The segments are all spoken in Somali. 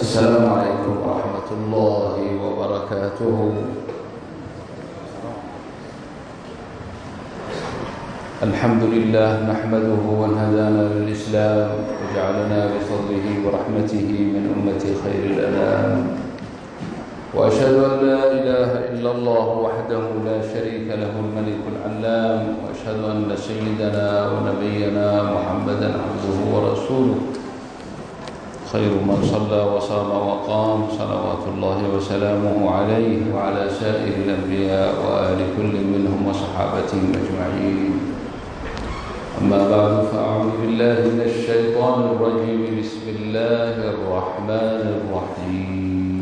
السلام عليكم ورحمة الله وبركاته الحمد لله نحمده وانهدانا للإسلام وجعلنا بفضله ورحمته من أمة خير الأنام وأشهد أن لا إله إلا الله وحده لا شريك له الملك العلام وأشهد أن سيدنا ونبينا محمدا عبده ورسوله خير من صلى وصام وقام صلوات الله وسلامه عليه وعلى سائر الأنبياء وآل كل منهم وصحابتهم أجمعين أما بعد فأعوذ بالله من الشيطان الرجيم بسم الله الرحمن الرحيم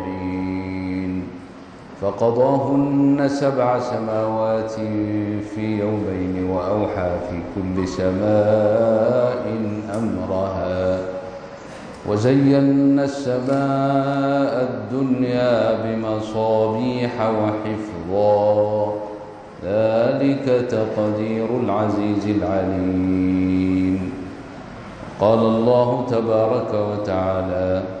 فقضاهن سبع سماوات في يومين وأوحى في كل سماء أمرها وزينا السماء الدنيا بمصابيح وحفظا ذلك تقدير العزيز العليم قال الله تبارك وتعالى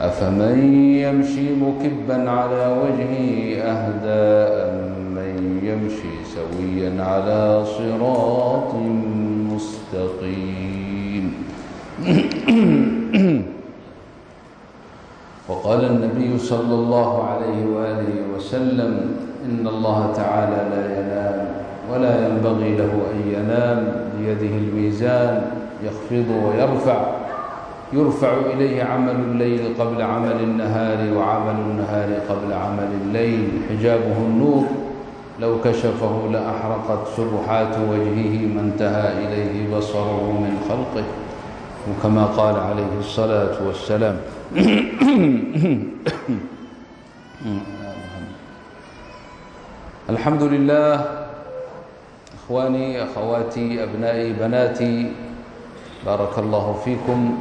أفمن يمشي مكبا على وجهه أهدى من يمشي سويا على صراط مستقيم وقال النبي صلى الله عليه وآله وسلم إن الله تعالى لا ينام ولا ينبغي له أن ينام بيده الميزان يخفض ويرفع يرفع إليه عمل الليل قبل عمل النهار وعمل النهار قبل عمل الليل حجابه النور لو كشفه لأحرقت سبحات وجهه ما انتهى إليه بصره من خلقه وكما قال عليه الصلاة والسلام الحمد لله إخواني أخواتي أبنائي بناتي بارك الله فيكم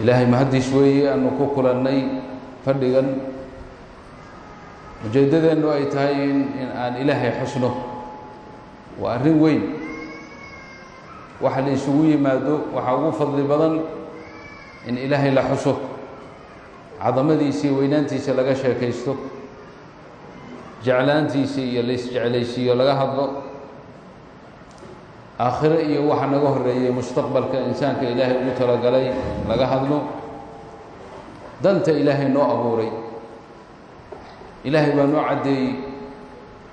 ilaahay mahaddiis weeye aanu ku kulannay fadhigan. Ujeeddadeennu ay tahay in aan ilaahay xusno. Waa arrin weyn. Waxa la isugu yimaado waxaa ugu fadli badan in ilaahay la xuso. Cadamadiisa iyo weynaantiisa laga sheekaysto. Jeclaantiisa iyo laisjeclaysiiyo laga hadlo aakhiro iyo waxa naga horeeyey mustaqbalka insaanka ilaahay ugu talagalay laga hadlo danta ilaahay noo abuuray ilaahay baa noo caddeeyey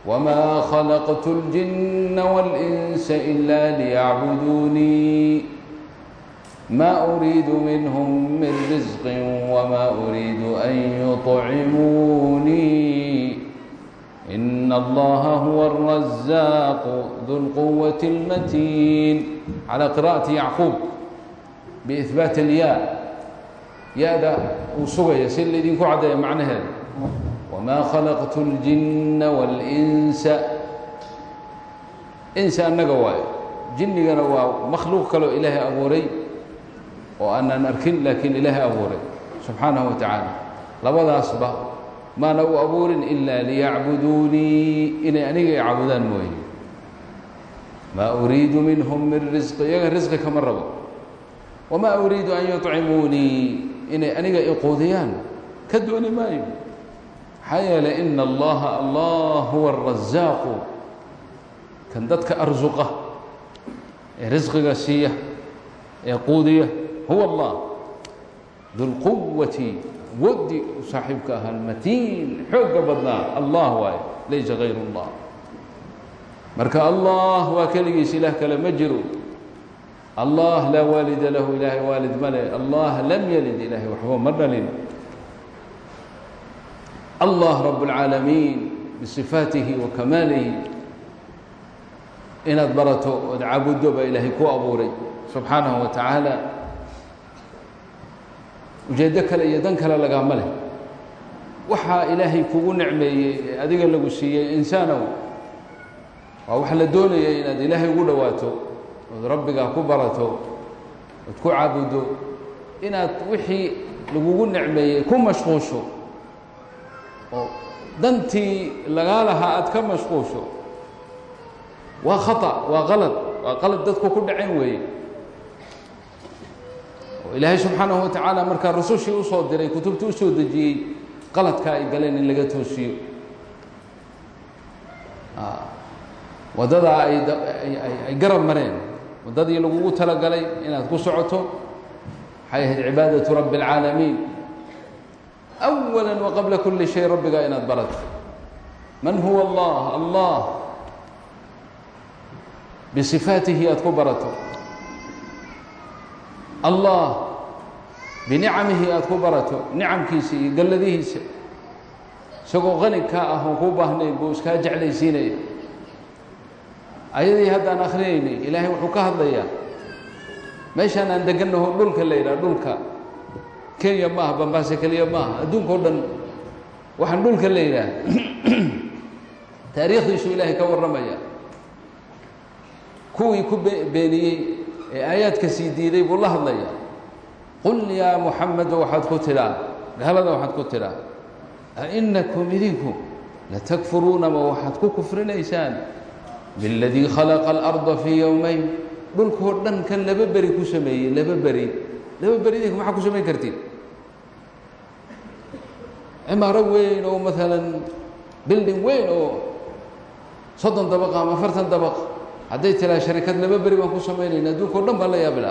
wamaa khalaqtu اljinna wاlinsa ila liyacbuduunii ma uriidu minhum min risqi wma uriidu an yuطcimuunii إن الله هو الرزاق ذو القوة المتين على قراءة يعقوب بإثبات الياء ياءda uu sugaya si laydinku caddeeya macnaheeda وما خلقت الجiن والإنس insi annaga waayo jinnigana waa makhluuq kaleo ilaahay abuuray oo aanaan arkin laakiin ilaahay abuuray subxaanaه wa taعaalى labadaasba maana u abuurin ilaa liyacbuduunii inay aniga i caabudaan mooye. Maa uriidu minhum min risqi iyaga risqi kama rabo. Wamaa uriidu an yuطcimuunii inay aniga iquudiyaan ka dooni maayo. Maxaa yeelay ina allaha allah huwa arazaaqu kan dadka arsuqa ee risqiga siiya ee quudiya huwa allah. Dulquwati wodi u saaxiibka ahaa almatiin xoogga badnaa. Allah waaye. Laysa gayr اllah marka allah waa keligiis ilaah kale ma jiro allah laa waalida lahu ilaahay waalid male allah lam yalid ilaahay waxba ma dhalin. Allah rab اlcaalamiin bisifaatihi wa kamaalihi. Inaad barato ood caabuddo baa ilaahay ku abuuray. Subxaanahu wa tacaala ujeeddo kale iyo dan kale lagaama leh. Waxaa ilaahay kugu nicmeeyey ee adiga lagu siiyey insaanow waa wax la doonaya inaad ilaahay ugu dhowaato ood rabbigaa ku barato ood ku caabuddo inaad wixii lagugu nicmeeyey ku mashquusho. Oo dantii lagaa lahaa aad ka mashquusho. Waa khata waa qalad waa qalad dadku ku dhaceen weeye ilaahay subxaanahu wa tacaala markaa rusushii u soo diray kutubta u soo dejiyey qaladkaa ay galeen in laga toosiyo waddadaa ay garab mareen. Waddadii lagugu talagalay inaad ku socoto waxay ahayd cibaadatu rabbi اlcaalamiin أwala waqabla kuli shay rabbigaa inaad barato. Man huwa allah allah. Bisifaatihi aad ku barato. Allah binicamihi aad ku barato nicamkiisa iyo galladihiisa. Isagoo qani kaa ah oon kuu baahnayn buu iskaa jeclaysiinaya. Ayadii haddaan akhrinaynay ilaahay wuxuu ka hadlayaa meeshaan aan degannaho dhulka la yidhaha dhulka. Kenya maaha bambaase keliya maaha o dhan waxaan dhulka la yidhaah taariikhdiisu ilaahay ka warramaya kuwii ku beeniyey ee aayaadka sii diiday buu la hadlaya qul yaa muxamedo waxaad ku tidhaa gaalada waxaad ku tidhaa ainakum idinku latakfuruuna ma waxaad ku kufrinaysaan biاladii khalaqa alarda fii yowmayn dhulkoo dhan kan laba beri ku sameeyey laba beri laba beri idinku maxaa ku samayn kartiin cimaaro weyn oo maalan bilding weyn oo soddon dabaq ama afartan dabaq hadday tiraa sharikad laba beri ku samaynayna adduunka dhan baan la yaabi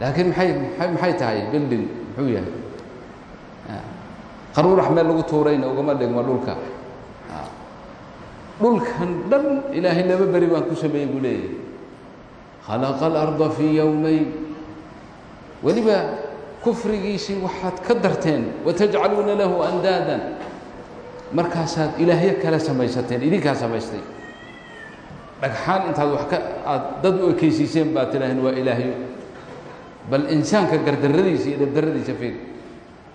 laakiin maxay a maxay tahay bilding muxuu yahay qaruurax meel lagu tuurayna ugama dhigma dhulka dhulkan dhan ilaahay laba beri baan ku sameeyey buu leeyahy khalaqa alarda fii yowmayn weliba kufrigiisii waxaad ka darteen watajcaluuna lahu andaadan markaasaad ilaahyo kale samaysateen idinkaa samaystay dhagxaan intaad wax ka aada dad u ekeysiiseen baad tidhaaheen waa ilaahyo bal insaanka gardarradiisa iyo dabdarradiisa fiir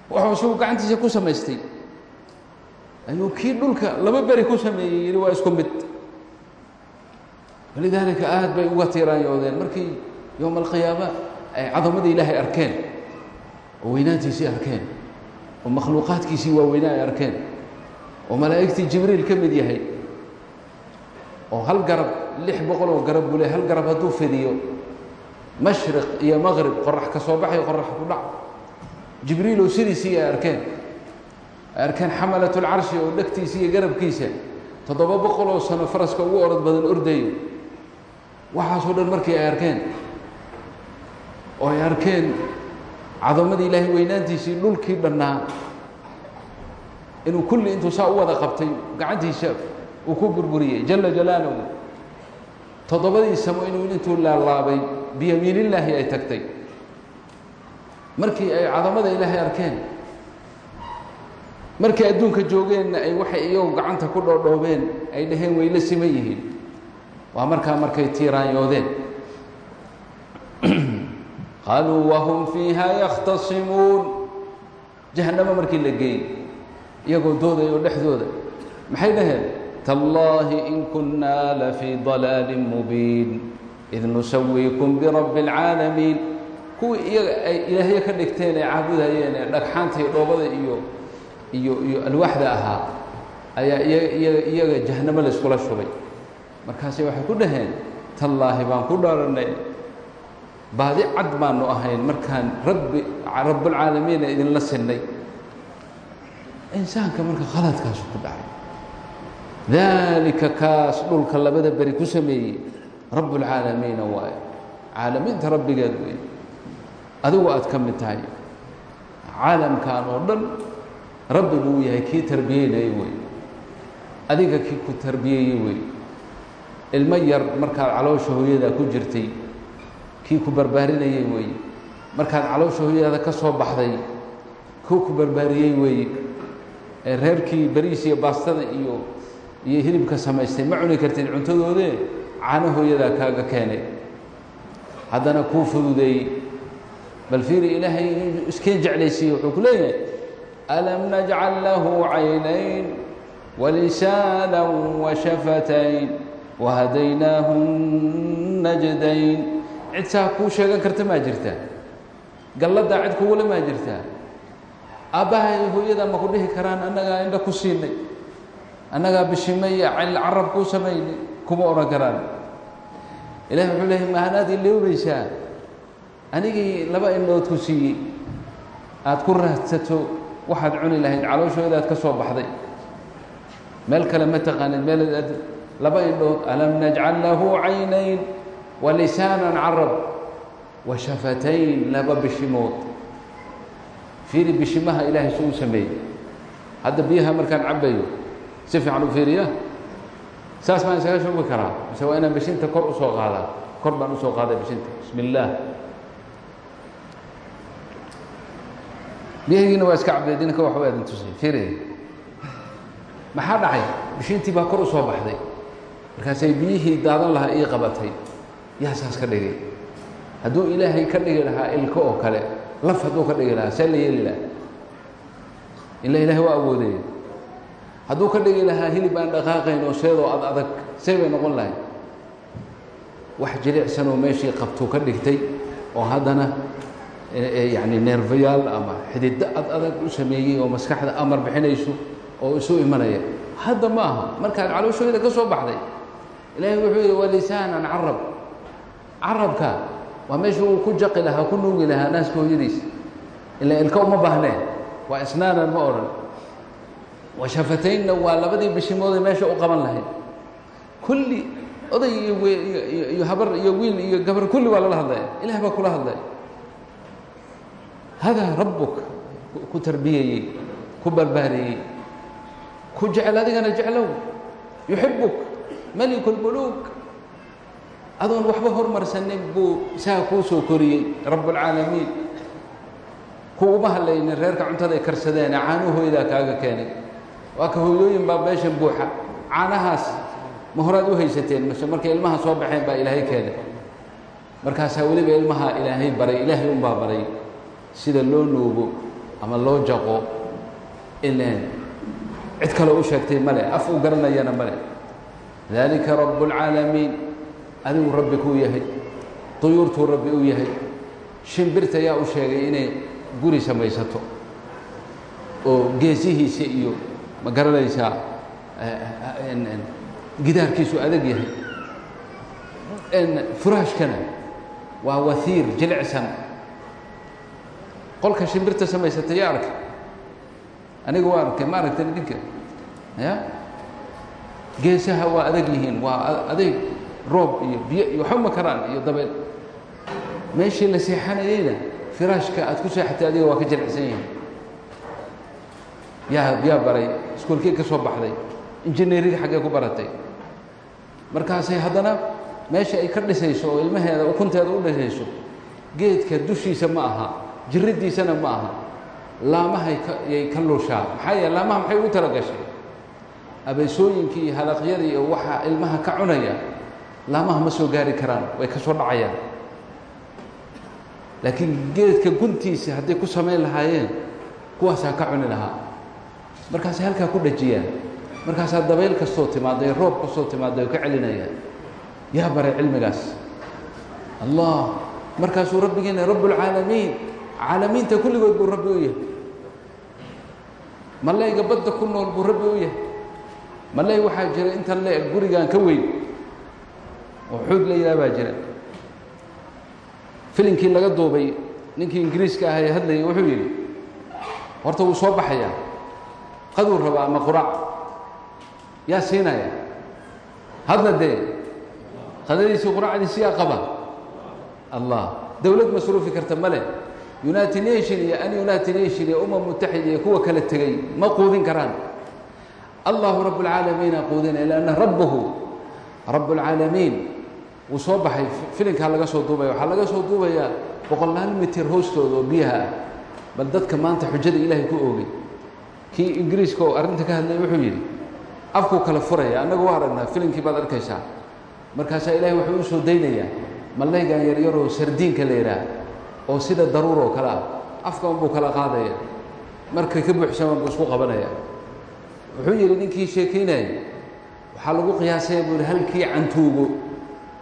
wuxuu isagu gacantiisa ku samaystay. Ayuu kii dhulka laba beri ku sameeyey yidhi waa isku mid. Walidaalika aad bay uga tiiraanyoodeen markii yowma alqiyaama ay cadamadii ilaahay arkeen oo weynaantiisii arkeen oo makhluuqaadkiisii waaweynaa ay arkeen oo malaa'igtii jibriil ka mid yahay oo hal garab lix boqol oo garab buu le hal garab hadduu fidiyo mashriq iyo maqrib qorax ka soo baxay qorax ku dhac. Jibriil oo sidiisii ay arkeen. Ay arkeen xamalatulcarshi oo dhegtiisa iyo garabkiisa. Toddoba boqol oo sano faraska ugu orod badan ordayo. Waxaasoo dhan markii ay arkeen oo ay arkeen cadamadii ilaahay weynaantiisii dhulkii dhannaa inuu kulli intuu saa u wada qabtay gacantiisa uu ku burburiyey jala jalaaluhu. Toddobadii samo inuu intuu laalaabay biyamiinillaahi ay tagtay. Markii ay cadamada ilaahay arkeen markay adduunka joogeenna ay waxay iyagu gacanta ku dhoodhoobeen ay dhaheen way la siman yihiin. Waa markaa markay tiiraanyoodeen. Qaaluu wahum fiiha yakhtasimuun jahannamo markii la geeyey iyagoo doodaya oo dhexdooda maxay dhaheen? Tallaahi in kunnaa lafii dalaalin mubiin id nusawiikum birabbi اlcaalamiin kuwii iyaga ay ilaahyo ka dhigteen ay caabudayeen ee dhagxaanta iyo dhoobada iyo iyo iyo alwaaxda ahaa ayaa iyaga iyaga iyaga jahanamo la iskula shubay markaase waxay ku dhaheen tallaahi baan ku dhaarannay baadi cad baanu ahayn markaan rabbi rabbulcaalamiina idinla sinnay insaanka marka khaladkaasu ku dhacay daalika kaas dhulka labada beri ku sameeyey rabbulcaalamiina waaye. Caalamiinta rabbigeed wey adigu aad ka mid tahay. Caalamkan oo dhan rabbi buu yahay kii tarbiyeynayay wey adiga kii ku tarbiyeeyey wey ilmo yar markaad caloosha hooyadaa ku jirtay kii ku barbaarinayey weeye markaad caloosha hooyadaada ka soo baxday kuu ku barbaariyey weeye ee reerkii bariis iyo baastada iyo iyo hilibka samaystay ma cuni kartid cuntadoodee caano hooyadaa kaaga keenay. Haddana kuu fududeeyey. Bal fiiri ilaahay iskeen jeclaysiiye wuxuu ku leeyahay alam najcal lahu caynayn walisaana washafatayn wahadaynaahu najdayn. Cid saa kuu sheegan karta maa jirtaa galladdaa cid kugula maa jirtaa aabbahay hooyada ma ku dhihi karaan annagaa indha ku siinay? Annagaa bishimaya carab kuu samaynay kuma odhan karaan. Ilahi wuxuu leeyahy mahanaad iloobaysaa anigii laba indhood ku siiyey. Aada ku raadsato waxaad cuni lahayd calooshoodaad ka soo baxday. Meel kale ma taqaanid meel laba indhood alam najcal lahu caynayn walisaanan carab wa shafatayn laba bishimood. Fiiri bishimaha ilaahay su u sameeyey. Hadda biyaha markaan cabayo si fiican u fiiriya saas baan isaga shubi karaa. Mise waa inaan bishinta kor u soo qaadaa. Kor baan u soo qaaday bishinta bismi illaah biyahigiina waa iska cabday dinka waxba aadin tusay fiiri. Maxaa dhacay? Bishintii baa kor u soo baxday. Markaasay biyihii daadan lahaa ii qabatay. Yaa saas ka dhigay. Hadduu ilaahay ka dhigi lahaa ilko oo kale laf hadduu ka dhigi lahaa see la yeeli lahaa. Ila ilahay waa awoodey hadduu ka dhigi lahaa hilib aan dhaqaaqayn oo seedoo ad see bay noqon lahayd. Wax jilicsanoo meeshii qabtuu ka dhigtay oo haddana yacni neerfayaal ama xididdo ad adag u sameeyey oo maskaxda amar bixinayso oo isu imanaya. Hadda ma aha. Markaad calooshooyda ka soo baxday ilaahay wuxuu yidhi waa lisaanan carab. Carabka waa meesha uu ku jaqi lahaa ku nuugi lahaa naaska hooyadiisa ila ilka uma baahneen waa isnaanan ma odhan wa shafataynna waa labadii bishimooday meesha u qaban lahayd. Kulli oday iyo habar iyo wiil iyo gabar kulli waa lala hadlaya. Ilaah baa kula hadlaya. Hadaa rabbuk ku tarbiyeyey ku barbaariyey. Ku jecel adigana jeclow. Yuxibuk meliku lmuluuk adoon waxba hormarsanin buu saa kuu soo koriyey rabbulcaalamiin ku uma hadlaynin reerka cuntada ay karsadeene caanuhooydaa kaaga keenay waa ka hooyooyin baa meeshan buuxa. Caanahaas ma horaad u haysateen mase markay ilmaha soo baxeen baa ilaahay keenay markaasaa weliba ilmaha ilaahay baray ilaahay unbaa baray. Sida loo nuugo ama loo jaqo ileen cid kaloo u sheegtay male af u garanayana male dalika rabbulcaalamiin adigu rabbi kuu yahay duyuurtuu rabbi u yahay. Shimbirta yaa u sheegay inay guri samaysato oo geesihiisa iyo ma garanaysaa gidaarkiisu adag yahay. Furaashkana waa wahiir jilicsan. Qolka shimbirta samaysata yaa arkay aniga waa arkay ma aragta idinka ya? Geesaha waa adag yihiin waa adeeg roob iyo biyo iyo waxba ma karaan iyo dabeel meeshii la seexanayeyna firaashka aad ku seexatay adiga waa ka jilicsan yihiin yaa yaa baray iskuolkii ka soo baxday injineeriga xaggee ku baratay. Markaasay haddana meesha ay ka dhisayso oo ilmaheeda ukunteeda u dhisayso geedka dushiisa ma aha jiriddiisana ma aha. Laamahay yay ka lushaa maxaa yeele laamaha maxay ugu tala gashay? Abeysooyinkii iyo halaqyadii iyo waxaa ilmaha ka cunaya laamaha ma soo gaari karaan way ka soo dhacayaan. Laakiin geedka guntiisa hadday ku samayn lahaayeen kuwaasaa ka cuni lahaa markaasay halkaa ku dhajiyaan. Markaasaa dabayl kastoo timaada ee roob kastoo timaada ka celinayaan. Yaa baray cilmigaas. Allah markaasuu rabbigeena rabb اlcaalamiin caalamiinta kulligood buu rabbi u yahay. Malayga badda ku nool buu rabbi u yahay. Malay waxaa jira intan le gurigan ka weyn. Oo xoog la yidhaha baa jira filinkii laga duubay ninkii ingiriiska ah ee hadlayay wuxuu yidhi horta wuu soo baxayaa qaduu rabaa ama quraac. Yaa siinaya. Hadda dee qadadiisii quraacdiisi yaa qaba? Allah. Dowlad masruufi karta ma leh. United nation iyo an united nation iyo umam mutaxida iyo kuwa kala tegey ma quudin karaan. Allahu rabb اlcaalamiina quudinaya lanna rabbuhu rabb اlcaalamiin wuu soo baxay filinkaa laga soo duubaya. Waxaa laga soo duubayaa boqolaal mitir hoostooda oo biyaha ah. Bal dadka maanta xujada ilaahay ku oogay kii ingiriiska oo arrinta ka hadlaya wuxuu yidhi afkuu kala furaya annagu waa aragnaa filinkii baad arkaysaa. Markaasaa ilaahay wuxuu u soo daynayaa malaygan yaryaroo sardiinka la yidhaah oo sida daruur oo kale ah afkan buu kala qaadaya markay ka buuxsamaan buu isku qabanaya. Wuxuu yidhi ninkii sheekaynaya waxaa lagu qiyaasaya buu yihi halkii cantuugo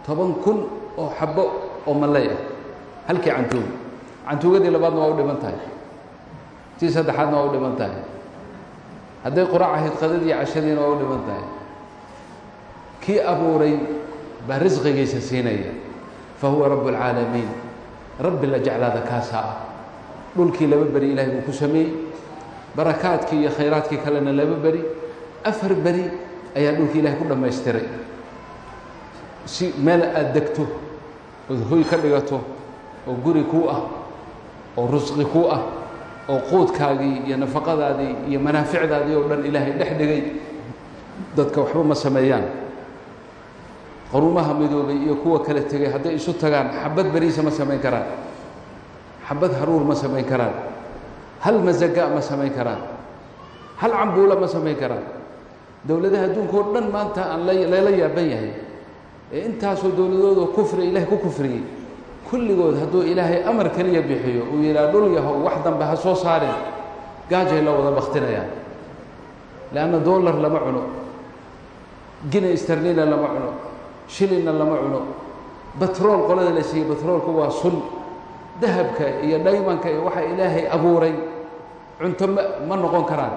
toban kun oo xabbo oo malay ah halkii cantuugo. Cantuugadii labaadna waa u dhiman tahay tii saddexaadna waa u dhiman tahay hadday quraac ahayd qadadii cashadiina waa u dhiman tahay. Kii abuuray baa risqigiisa siinaya. Fa huwa rabb اlcaalamiin rabbi la jeclaada kaasaa. Ah dhulkii laba beri ilahay buu ku sameeyey barakaadkii iyo khayraadkii kalena laba beri. Afar beri ayaa dhulkii ilahay ku dhammaystiray. Si meel aada degto ood hoy ka dhigato oo guri kuu ah oo rusqi kuu ah oo quudkaagii iyo nafaqadaadii iyo manaaficdaadii oo dhan ilaahay dhex dhigay dadka waxba ma sameeyaan. Qaruumaha midoobay iyo kuwa kala tegay hadday isu tagaan xabad beriisa ma samayn karaan. Xabad haruur ma samayn karaan. Hal mazaga ma samayn karaan. Hal cambuula ma samayn karaan. Dowladaha adduunka oo dhan maanta aan lala yaaban yahay. Ee intaasoo dowladooda kufri ilahay ku kufriyey kulligood hadduu ilaahay amar keliya bixiyo uu yidhaha dhul yahow wax dambe ha soo saarin. Gaajay la wada baktinayaan leanna dollar lama cuno. Gina sterlina lama cuno. Shilinna lama cuno. Batrool qolada la siiyey batroolku waa sun. Dahabka iyo dhaymanka iyo waxa ilaahay abuuray cunto ma ma noqon karaan.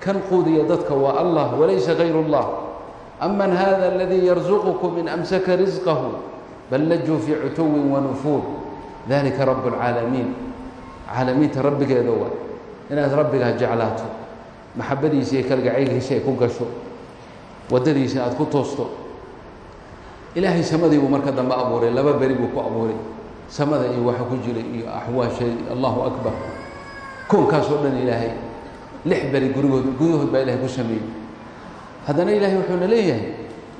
Kan quudiya dadka waa allah walaysa gayru اllah aman hada aladii yarzuqukum in amsaka risqahu bal lajuu fii cutuwin wanufuur dalika rabb اlcaalamiin caalamiinta rabbigeeda waa inaad rabbigaa jeclaato maxabadiisa iyo kalgacaylkiisa ay ku gasho waddadiisa aad ku toosto ilaahay samadii buu marka dambe abuuray laba beri buu ku abuuray samada iyo waxa ku jira iyo axwaasheed allahu akbar koonkaas oo dhan ilaahay lix beri gurigood gudahood baa ilahay ku sameeyey haddana ilaahay wuxuuna leeyahay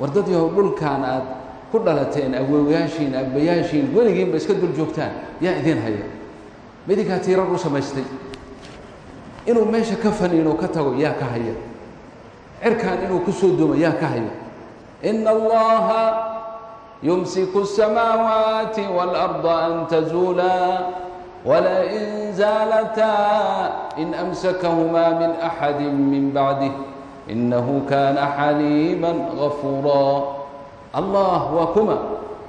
war dad yahow dhulkaan aad ku dhalateen awoowayaashiin abbayaashiin weligiinba iska dul joogtaan yaa idin haya ma idinkaa tiirar u samaystay inuu meesha ka faniino ka tago yaa ka haya cirkaan inuu ku soo dumo yaa ka haya ina allaha yumsiku الsamaawaati wاlأrضa an tazuula wlain zaalataa in amsakahumaa min axadi min bacdih inahu kana xaliima gafuuraa allah waa kuma.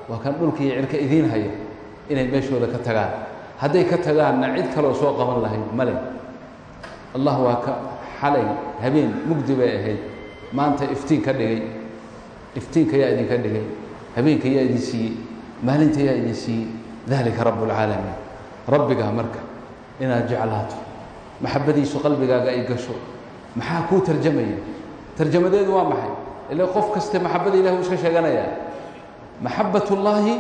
Waa kan dhulkii cirka idiin haya inay meeshooda ka tagaan. Hadday ka tagaanna cid kaloo soo qaban lahayd male allah waa ka xalay habeen mugdi bay ahayd. Maanta iftiin ka dhigay. Iftiinka yaa idinka dhigay. Habeenka yaa idin siiyey. Maalinta yaa idin siiyey. Dalika rabb اlcaalamiin rabbigaa marka inaad jeclaato. Maxabadiisu qalbigaaga ay gasho. Maxaa kuu tarjamaya? Tarjamadeedu waa maxay ila qof kaste maxabada ilahi uu iska sheeganayaa maxabat اllahi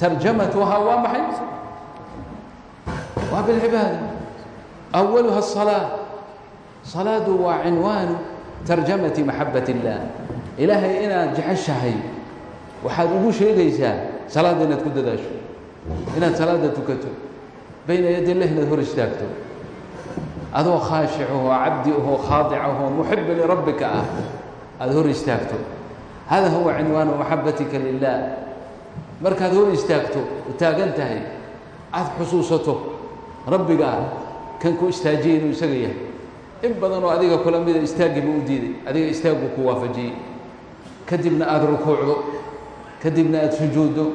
tarjamatuhaa waa maxay waa bilcibaada awaluha الصalaaة salaadu waa cinwaanu tarjamati maxabat اllah ilaahay inaad jeceshahay waxaad ugu sheegaysaa salaadda inaad ku dadaasho inaad salaadda tukato bayna yadi اllah inaad hor istaagto adoo khaashicahoo cabdi ahoo khaadicahoo muxiba lirabbika ah aada hor istaagto. Hada huwa cinwaanu maxabatika lilah markaad hor istaagto u taagan tahay aada xusuusato rabbigaa kan ku istaajiyay inuu isaga yahay. In badanoo adiga kula mida istaaggiiba u diiday adiga istaagguu ku waafajiyey kadibna aada rukuucdo kadibna aada sujuuddo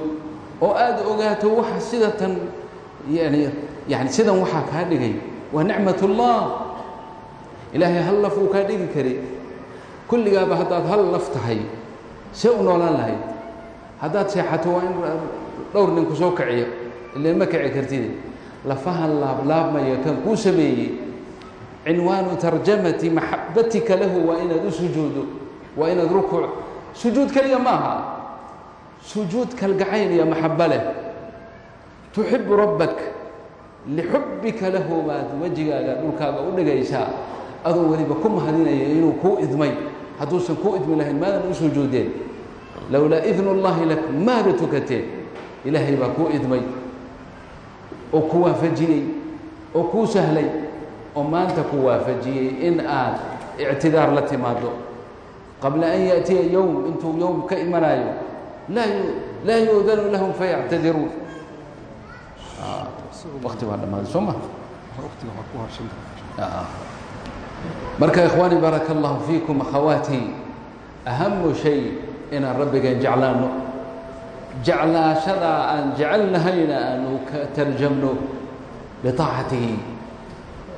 oo aada ogaato waxa sida tan yani yani sidan waxaa kaa dhigay. Waa nicmat ilaahay hal kaa dhigi kari kulligaaba haddaad hal laf tahay see u noolaan lahayd. Haddaad seexato waa in dhowr nin ku soo kiciyo ilan ma kici kartide lafahan laablaabmaya kan kuu sameeyey. Cinwaanu tarjamati maxabatika lahu waa inaad u sujuuddo waa inaad rukuuc. Sujuud keliya maaha sujuud kalgacayl iyo maxabo leh. Tuxibu rabbak lixubbika lahu baad wejigaaga dhulkaaga u dhigaysaa. Adoo weliba ku mahadinaya inuu kuu idmay hadduusan kuu idmi lahayn maadan u sujuudeen lowlaa idnu اllahi lak maada tukateen? Ilaahay baa kuu idmay oo ku waafajiyey oo kuu sahlay oo maanta ku waafajiyey in aad ictidaar la timaado qabla an yaأtiya yowm intuu yowm ka imanayo laa yuudanu lahum fayactadiruun wakti baa dhamaaday soo ma marka ikhwaani baaraka allahu fiikum akhawaatii ahamu shay inaan rabbigeen jeclaano. Jeclaashadaa aan jecelnahayna aanu ka tarjamno biطaacatihi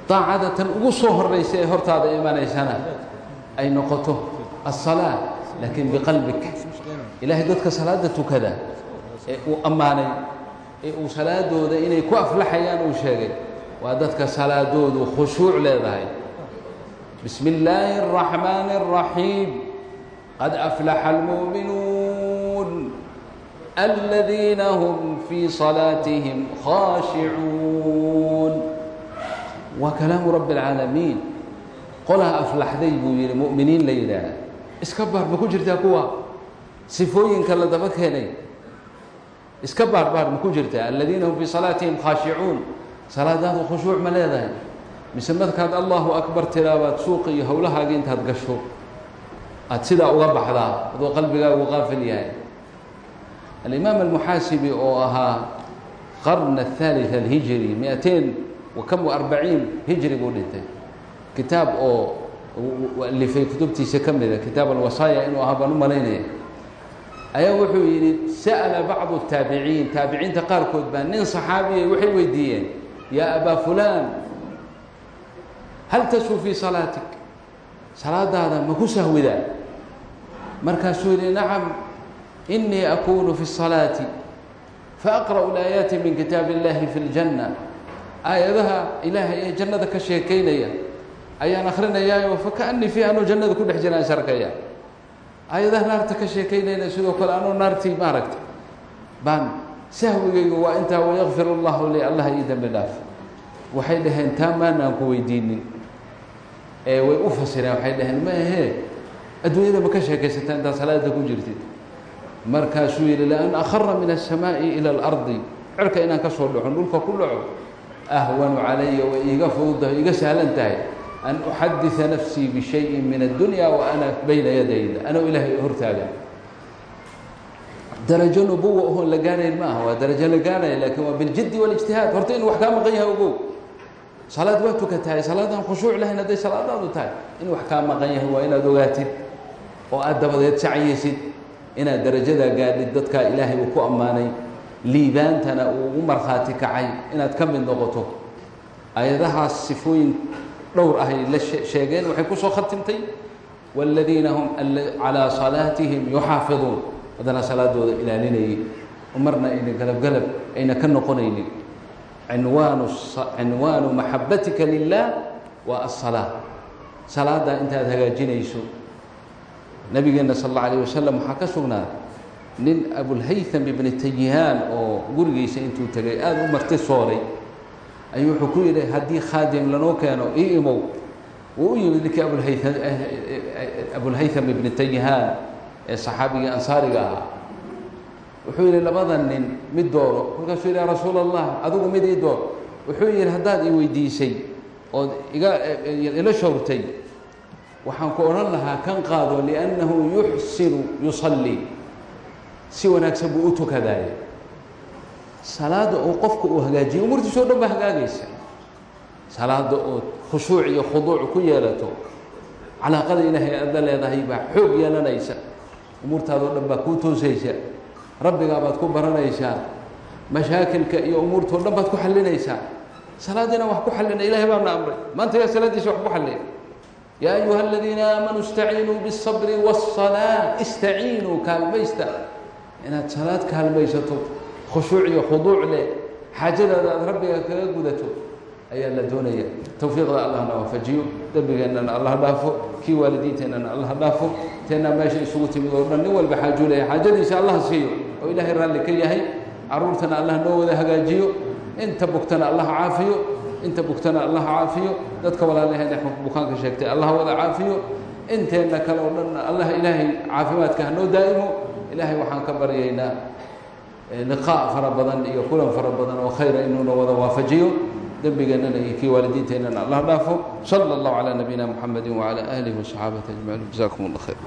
daacada tan ugu soo horraysa ee hortaada imanaysana ay noqoto aلsalaa laakiin biqalbik. Ilaahay dadka salaada tukada ee uu ammaanay ee uu salaadooda inay ku aflaxayaan uu sheegay waa dadka salaadoodu khushuuc leedahay bismi اllaahi الرaxmaani الraxiim qad aflaxa اlmuuminuun aladiina hum fii salaatihim khaashicuun waa kalaamu rabbi اlcaalamiin qolaa aflaxday buu yidhi mu'miniin la yidhaaha iska baar ma ku jirtaa kuwa sifooyinka la daba keenay iska baarbaar ma ku jirtaa aladiina hum fii salaatihim khaashicuun salaadaadu khushuuc ma leedahay mise markaad allahu akbar tiraabaad suuqa iyo howlahaaga intaad gasho aada sidaa uga baxdaa adoo qalbigaagu qaafil yahay. Alimaam almuxaasibi oo ahaa qarna athalith alhijri miateen wakam arbaciin hijri buu dhintay. Kitaab oo alifay kutubtiisa ka mida kitaab alwasaaya inuu ahaa baan u malaynaya. Ayaa wuxuu yidhi sa'ala bacdu taabiciin taabiciinta qaarkood baa nin saxaabiya waxay weydiiyeen yaa abaa fulan hal tashu fii salaatik salaadaada ma ku sahwidaa markaasuu yihi nacam inii akunu fi الصalaati faaqra'u laayaati min kitaab اllahi fi اljanna aayadaha ilaahay ee jannada ka sheekaynaya ayaan akrinayaayo fakaanii fi anuu jannada ku dhex jiraan sharkaya aayadaha naarta ka sheekaynayna sidoo kale anuu naartii maaragta baan sahwigaygu waa intaa wayakfir اllahu li allah ii dembi dhaaf waxay dhaheen taa maanaan ku weydiinin ee way u fasireen waxay dhaheen ma ahee adduunyada ma ka sheekaysataa intaad salaada ku jirtid markaasuu yidhi laan akhara min الsamaaءi ilى اlardi cirka inaan ka soo dhaco dhulka ku dhaco ahwanu calaya way iiga fududahay iga sahlan tahay an uxadida nafsii bishayi min addunya wa ana bayna yadayda anoo ilaahay hortaagan darajo nubuwa oon la gaarayn ma aha waa darajo la gaaraya laakiin waa biljiddi waاlijtihaad horta inuu wax kaa maqan yahay ogow salaad waa tukatahay salaadaan khushuuc lahayn hadday salaadaadu tahay. In wax kaa maqan yahay waa inaad ogaatid oo aad dabadeed sacyaysid inaad darajadaa gaadhid dadkaa ilaahay uu ku ammaanay liibaantana uu ugu markhaati kacay inaad ka mid noqoto. Ayadahaas sifooyin dhowr ahay la sheegeen waxay ku soo khatimtay. Wاladiina hum calىa salaatihim yuxaafiduun. Haddana salaadooda ilaalinayay marna ayna galabgalab ayna ka noqonaynin cinwaanu cinwaanu maxabatika lilah waa aلsalaa salaaddaa intaad hagaajinayso nabigeena sal اllau alيه wasalam waxaa ka sugnaaday nin abulhaytham ibni tayihaan oo gurigiisa intuu tegay aada u marti sooray ayuu wuxuu ku yidhi haddii khaadim lanoo keeno ii imow wuu u yimid ninkii abulhayam abulhaytham ibni tayihaan ee saxaabigii ansaariga ahaa wuxuu yidhi labada nin mid dooro. Markaasuu yidhi ya rasuul allah adigu mid ii door wuxuu yidhi haddaad ii weydiisay ood iga ila showrtay waxaan ku odhan lahaa kan qaado liannahu yuxsinu yusallii si wanaagsan buu u tukadaaya salaadda oo qofka uu hagaajiyo umurtiisa dhan baa hagaagaysa salaadda oo khushuuc iyo khuduuc ku yeelato calaaqada ilaahay aada leedahay baa xoog yeelanaysa. Umuurtaada o dhan baa kuu toosaysa rabbigaa baad ku baranaysaa mashaakilka iyo umuurtao dhan baad ku xallinaysaa salaaddiina wax ku xallina ilahay baana amray maanta yaa salaaddiisa wax ku xalliya yaa ayuha aladiina aamanuu istaciinuu biالصabri wالصalaa istaciinuu kaalmaysta inaad salaad kaalmaysato khushuuc iyo khuduuc leh xaajadaada aada rabbiga kaga gudato ayaa la doonaya towfiiqda allahna waafajiyo dembigeennana allah dhaafo kii waalidiinteennana allah dhaafo teennaa meesha isugu timid oo dhan nin walba xaajuu leeyahay xaajadiisa allah siiyo oo ilaahay raalli ka yahay carruurtana allah noo wada hagaajiyo inta bugtana allah caafiyo inta bugtana allah caafiyo dadka walaalaheen bukaanka sheegtay allah wada caafiyo inteenna kale oo dhanna allah ilaahay caafimaadka hanoo daa'imo. Ilaahay waxaan ka baryaynaa liqaa fara badan iyo kulan fara badan oo khayra inuuna wada waafajiyo. Dembigeennana iyo kii waalidiinteennana allah dhaafo. Sala allahu calaa nabiyina muxamedi wacalaa aalihi wasaxaabati ajmaciin. Jazakum allah khayr